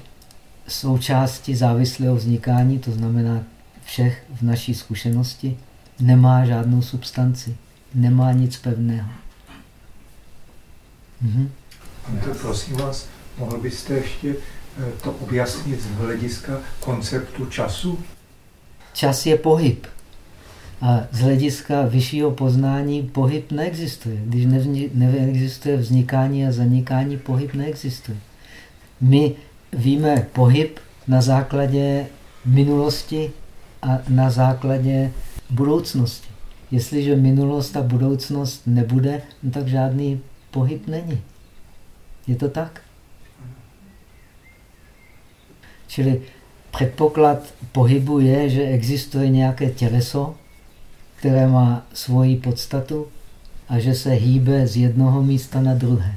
součásti závislého vznikání, to znamená všech v naší zkušenosti, nemá žádnou substanci, nemá nic pevného. Mhm. To prosím vás, mohl byste ještě to objasnit z hlediska konceptu času? Čas je pohyb. A z hlediska vyššího poznání pohyb neexistuje. Když neexistuje vznikání a zanikání, pohyb neexistuje. My víme pohyb na základě minulosti a na základě budoucnosti. Jestliže minulost a budoucnost nebude, no tak žádný pohyb není. Je to tak? Čili předpoklad pohybu je, že existuje nějaké těleso, které má svoji podstatu a že se hýbe z jednoho místa na druhé.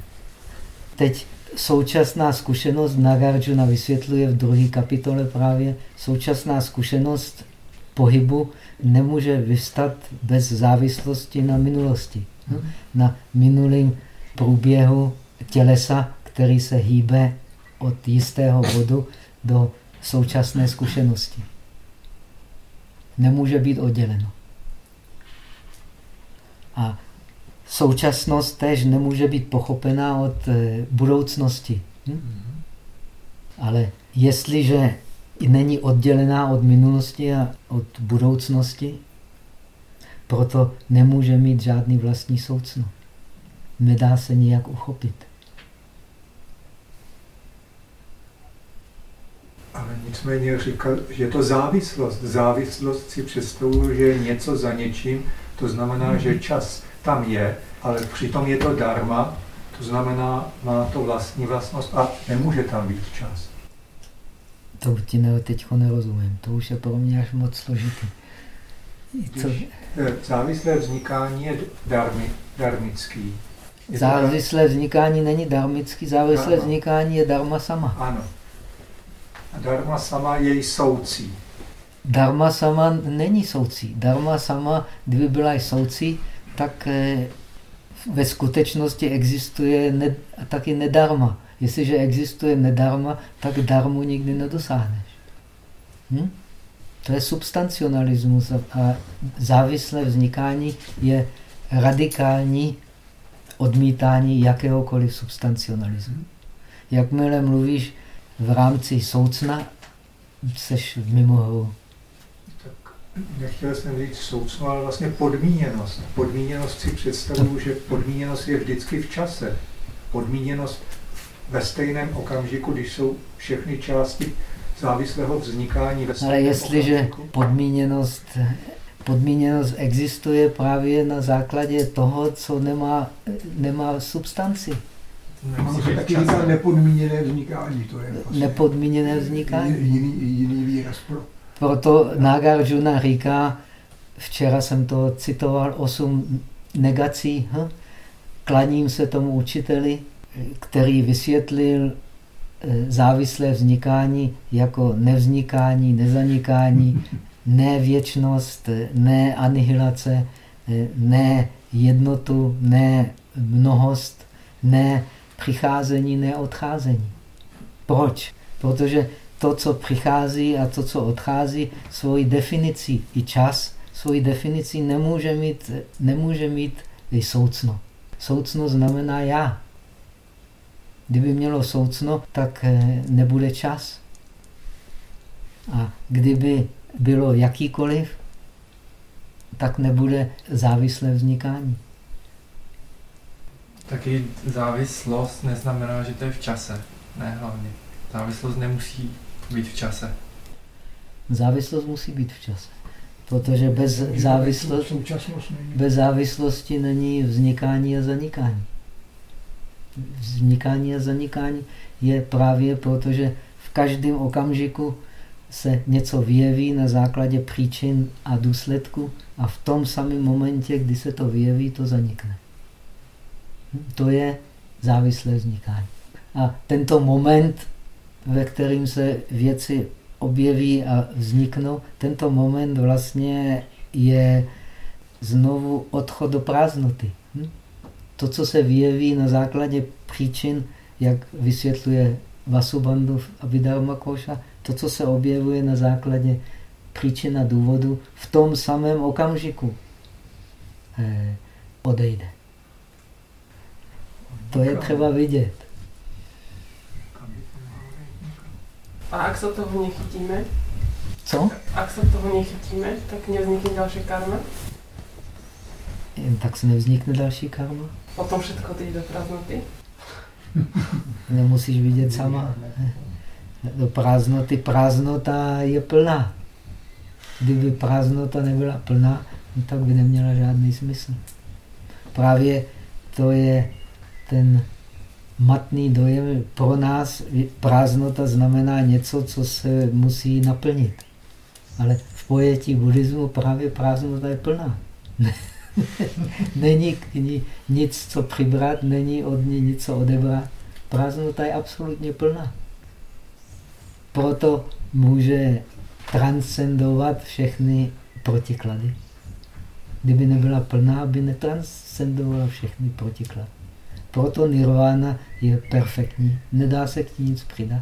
Teď současná zkušenost, Nagarjuna vysvětluje v druhé kapitole právě, současná zkušenost pohybu nemůže vystat bez závislosti na minulosti. Hm? Na minulém průběhu tělesa, který se hýbe od jistého bodu do současné zkušenosti. Nemůže být odděleno. A současnost tež nemůže být pochopená od eh, budoucnosti. Hm? Ale jestliže není oddělená od minulosti a od budoucnosti, proto nemůže mít žádný vlastní soucno. Nedá se nijak uchopit. Nicméně říkal, že je to závislost. Závislost si představuju, že je něco za něčím, to znamená, že čas tam je, ale přitom je to darma, to znamená, má to vlastní vlastnost a nemůže tam být čas. To ti ne, teď nerozumím. To už je pro mě až moc složitý. Co? Eh, závislé vznikání je darmi, darmický. Je závislé vznikání není darmický, závislé dharma. vznikání je dharma sama. Ano. Dharma sama je soucí. Dharma sama není soucí. Dharma sama, kdyby byla i soucí, tak eh, ve skutečnosti existuje ne, taky nedarma. Jestliže existuje nedarma, tak darmu nikdy nedosáhneš. Hm? To je substancionalismus a závislé vznikání je radikální odmítání jakéhokoliv substancionalismu. Jakmile mluvíš v rámci soucna, seš mimo hru. Nechtěl jsem říct soucno, ale vlastně podmíněnost. Podmíněnost si představuju, že podmíněnost je vždycky v čase. Podmíněnost ve stejném okamžiku, když jsou všechny části závislého vznikání ve Ale jestliže okamžiku. podmíněnost, podmíněnost existuje právě na základě toho, co nemá, nemá substanci. Ono se taky říká nepodmíněné vznikání. To je vlastně nepodmíněné vznikání. Jiný, jiný výraz pro proto Nagarjuna říká, včera jsem to citoval, osm negací, hm? klaním se tomu učiteli, který vysvětlil eh, závislé vznikání jako nevznikání, nezanikání, ne věčnost, ne anihilace, eh, ne jednotu, ne mnohost, ne přicházení, ne odcházení. Proč? Protože to, co přichází a to, co odchází, svoji definici i čas, svoji definici nemůže mít, nemůže mít soucno. Soucno znamená já. Kdyby mělo soucno, tak eh, nebude čas. A kdyby bylo jakýkoliv, tak nebude závislé vznikání. Taky závislost neznamená, že to je v čase, ne hlavně. Závislost nemusí být v čase. Závislost musí být v čase. Protože bez, závislosti, bez závislosti není vznikání a zanikání. Vznikání a zanikání je právě proto, že v každém okamžiku se něco vyjeví na základě příčin a důsledku a v tom samém momentě, kdy se to vyjeví, to zanikne. To je závislé vznikání. A tento moment ve kterým se věci objeví a vzniknou, tento moment vlastně je znovu odchod do prázdnoty. Hm? To, co se vyjeví na základě příčin, jak vysvětluje Vasubandhu Abhidharma Koša, to, co se objevuje na základě příčin a důvodu, v tom samém okamžiku eh, odejde. To je třeba vidět. A ak sa toho nechytíme? Co? Ak sa toho nechytíme, tak nevznikne ďalšia karma? Jen tak se nevznikne další karma? Potom všetko ty do prázdnoty? Nemusíš vidět sama. Do prázdnoty. Prázdnota je plná. Kdyby prázdnota nebyla plná, no tak by neměla žádný smysl. Právě to je ten matný dojem. Pro nás prázdnota znamená něco, co se musí naplnit. Ale v pojetí buddhismu právě prázdnota je plná. není nic, co přibrat, není od ní nic, co odebrat. Prázdnota je absolutně plná. Proto může transcendovat všechny protiklady. Kdyby nebyla plná, by netranscendovala všechny protiklady. Proto nirvana je perfektní. Nedá se k ní nic přidat.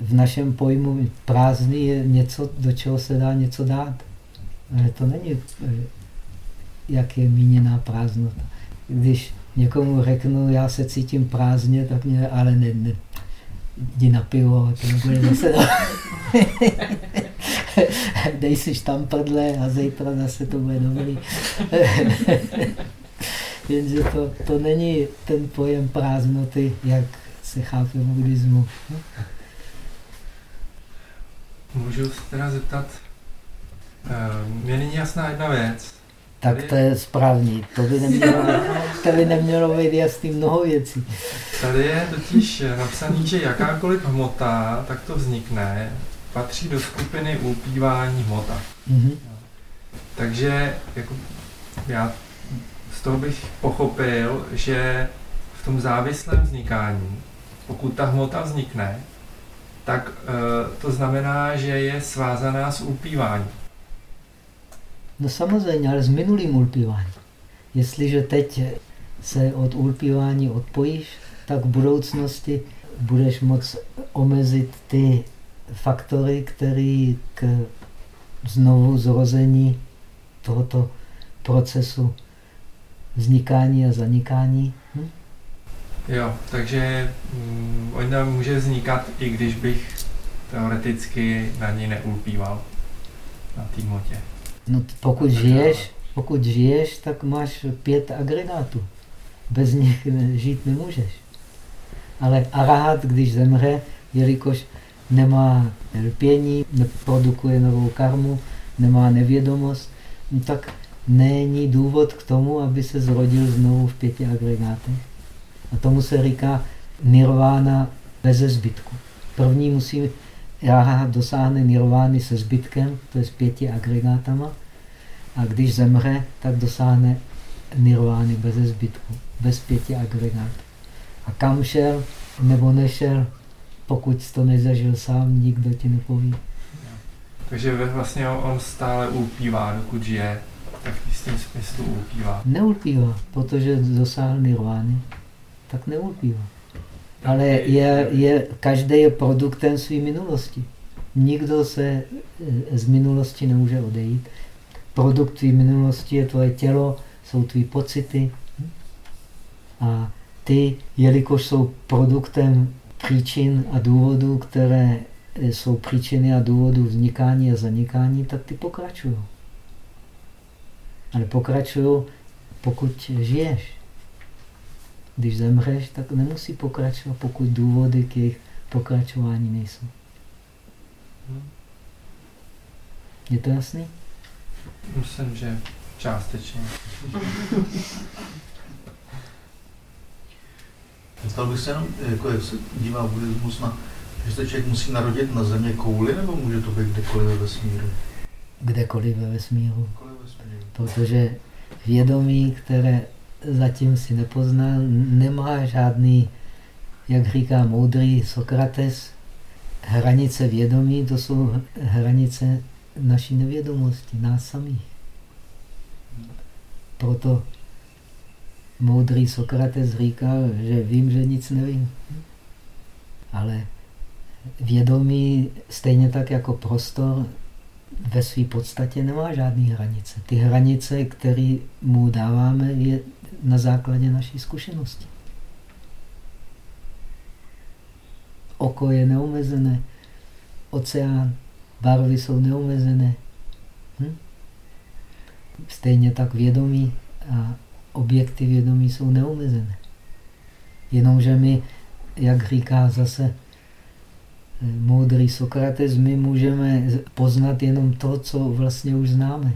V našem pojmu prázdný je něco, do čeho se dá něco dát. Ale to není, eh, jak je míněná prázdnota. Když někomu řeknu, já se cítím prázdně, tak mě, ale ne, ne jdi na pivo, to nebude zase Dej si štamprdle a zítra zase to bude dobrý. Jenže to, to není ten pojem prázdnoty, jak se chápe v buddhismu. Můžu se teda zeptat, uh, mě není jasná jedna věc. Tak to je správně. To by nemělo, to by nemělo být jasný mnoho věcí. Tady je totiž napsaný, že jakákoliv hmota, tak to vznikne, patří do skupiny ulpívání hmota. Mhm. Takže jako, já toho bych pochopil, že v tom závislém vznikání, pokud ta hmota vznikne, tak e, to znamená, že je svázaná s ulpíváním. No samozřejmě, ale s minulým ulpíváním. Jestliže teď se od ulpívání odpojíš, tak v budoucnosti budeš moct omezit ty faktory, které k znovu zrození tohoto procesu vznikání a zanikání. Hm? Jo, takže mm, ona může vznikat, i když bych teoreticky na ní neulpíval, na té hmotě. No, pokud žiješ, pokud žiješ, tak máš pět agregátů. Bez nich ne, žít nemůžeš. Ale arahat, když zemře, jelikož nemá lpění, neprodukuje novou karmu, nemá nevědomost, no tak není důvod k tomu, aby se zrodil znovu v pěti agregátech. A tomu se říká nirvána bez zbytku. První musí, já dosáhne nirvány se zbytkem, to je s pěti agregátama, a když zemře, tak dosáhne nirvány bez zbytku, bez pěti agregátů. A kam šel nebo nešel, pokud to nezažil sám, nikdo ti nepoví. Takže vlastně on stále ulpívá, dokud žije, tak v jistém smyslu ulpívá. Neulpívá, protože dosáhl nirvány, tak neulpívá. Ale je, je, každý je produktem své minulosti. Nikdo se eh, z minulosti nemůže odejít. Produkt tvé minulosti je tvoje tělo, jsou tvé pocity. A ty, jelikož jsou produktem příčin a důvodů, které jsou příčiny a důvodů vznikání a zanikání, tak ty pokračují. Ale pokračují, pokud žiješ. Když zemřeš, tak nemusí pokračovat, pokud důvody k jejich pokračování nejsou. Je to jasný? Myslím, že částečně. Zeptal bych se jenom, jako jak se dívá buddhismus na, že se člověk musí narodit na země kouli, nebo může to být kdekoliv ve vesmíru? Kdekoliv ve vesmíru. Kdekoliv ve vesmíru. Protože vědomí, které zatím si nepoznal, nemá žádný, jak říká moudrý Sokrates, hranice vědomí, to jsou hranice naší nevědomosti, nás samých. Proto moudrý Sokrates říkal, že vím, že nic nevím. Ale vědomí, stejně tak jako prostor, ve své podstatě nemá žádné hranice. Ty hranice, které mu dáváme, je na základě naší zkušenosti. Oko je neomezené, oceán, barvy jsou neomezené. Hm? Stejně tak vědomí a objekty vědomí jsou neomezené. Jenomže my, jak říká zase moudrý Sokrates, my můžeme poznat jenom to, co vlastně už známe.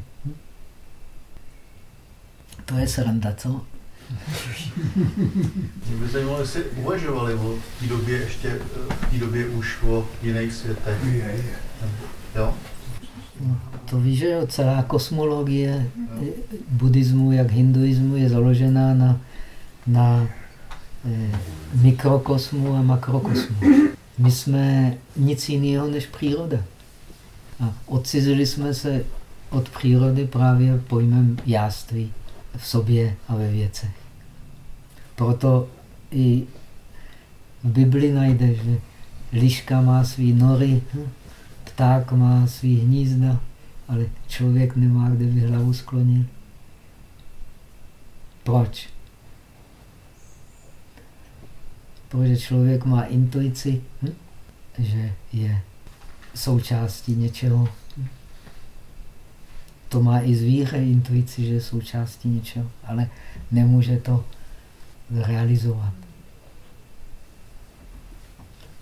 To je sranda, co? Mě by zajímalo, jestli uvažovali o té době ještě, eh, v té době už o jiných světech. Je, je. Jo? No, to víš, že jo, celá kosmologie buddhismu, jak hinduismu, je založená na, na eh, mikrokosmu a makrokosmu. My jsme nic jiného než příroda. A odcizili jsme se od přírody právě pojmem jáství v sobě a ve věcech. Proto i v Bibli najdeš, že liška má svý nory, pták má svý hnízda, ale člověk nemá, kde by hlavu sklonil. Proč? Protože člověk má intuici, hm? že je součástí něčeho. To má i zvíře intuici, že je součástí něčeho, ale nemůže to realizovat.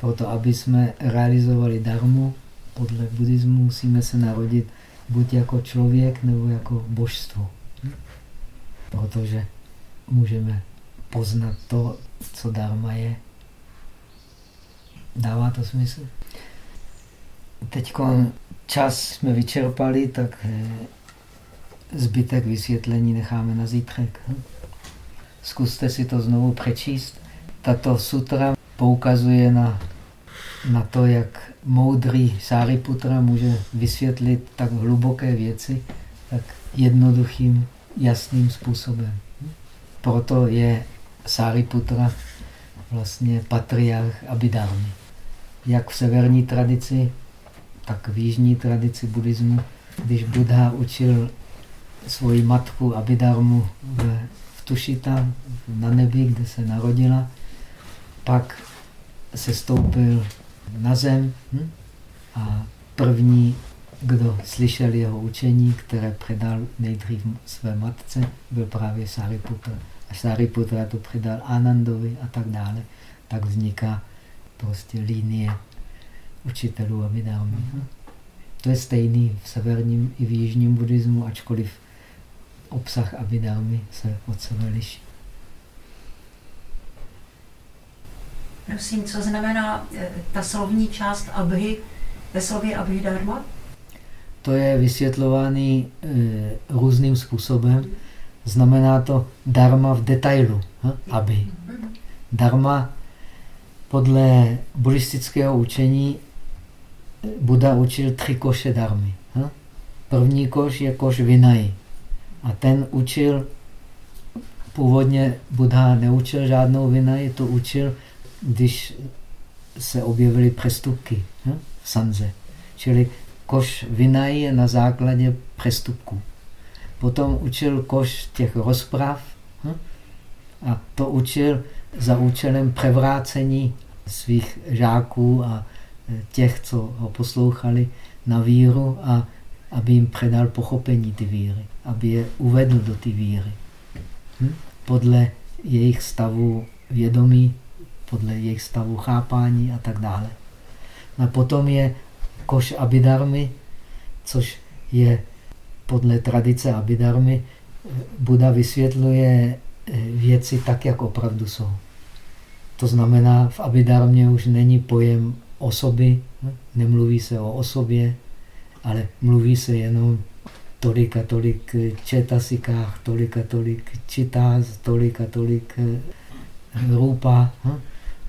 Proto, aby jsme realizovali darmu, podle buddhismu musíme se narodit buď jako člověk, nebo jako božstvo. Hm? Protože můžeme poznat to, co dharma je. Dává to smysl? Teď čas jsme vyčerpali, tak eh, zbytek vysvětlení necháme na zítřek. Hm? Zkuste si to znovu přečíst. Tato sutra poukazuje na, na to, jak moudrý Sáriputra může vysvětlit tak hluboké věci tak jednoduchým, jasným způsobem. Proto je Sáriputra vlastně patriarch Abhidharmy. Jak v severní tradici, tak v jižní tradici buddhismu, když Buddha učil svoji matku Abhidharmu v, v Tušita, na nebi, kde se narodila, pak se stoupil na zem hm? a první, kdo slyšel jeho učení, které předal nejdřív své matce, byl právě Sariputra. A Sariputra to předal Anandovi a tak dále. Tak vzniká prostě linie učitelů a vydávání. Hm? To je stejný v severním i v jižním buddhismu, ačkoliv obsah Abhidharmy se od sebe liší. Prosím, co znamená eh, ta slovní část abhy ve slově abhidharma? To je vysvětlovaný e, různým způsobem. Znamená to dharma v detailu. Hm? Abhy. Dharma podle buddhistického učení Buddha učil tři koše dharmy. Hm? První koš je koš Vinay. A ten učil, původně Buddha neučil žádnou Vinay, to učil když se objevily přestupky hm, v Sanze. Čili koš Vinay je na základě přestupků. Potom učil koš těch rozprav hm, a to učil za účelem převrácení svých žáků a e, těch, co ho poslouchali na víru a aby jim předal pochopení ty víry, aby je uvedl do ty víry. Hm? Podle jejich stavu vědomí podle jejich stavu chápání a tak dále. A potom je koš Abhidharmy, což je podle tradice Abhidharmy, Buda vysvětluje eh, věci tak, jak opravdu jsou. To znamená, v Abhidharmě už není pojem osoby, nemluví se o osobě, ale mluví se jenom tolik a tolik četasikách, tolik a tolik čitás, tolik a tolik eh, rupa. Hm?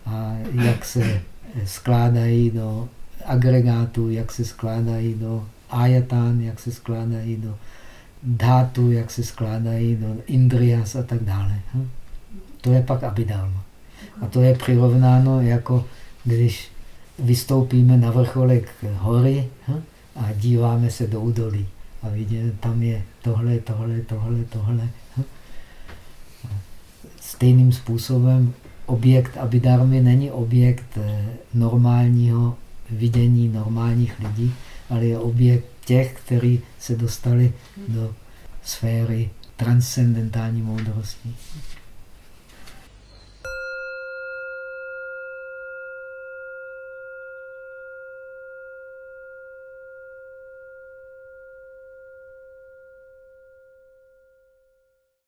a jak se skládají do agregátů, jak se skládají do ajatán, jak se skládají do dátu, jak se skládají do indrias a tak dále. To je pak abidalma. A to je přirovnáno jako když vystoupíme na vrcholek hory a díváme se do údolí a vidíme, tam je tohle, tohle, tohle, tohle. Stejným způsobem objekt Abhidharmy není objekt eh, normálního vidění normálních lidí, ale je objekt těch, kteří se dostali do sféry transcendentální moudrosti.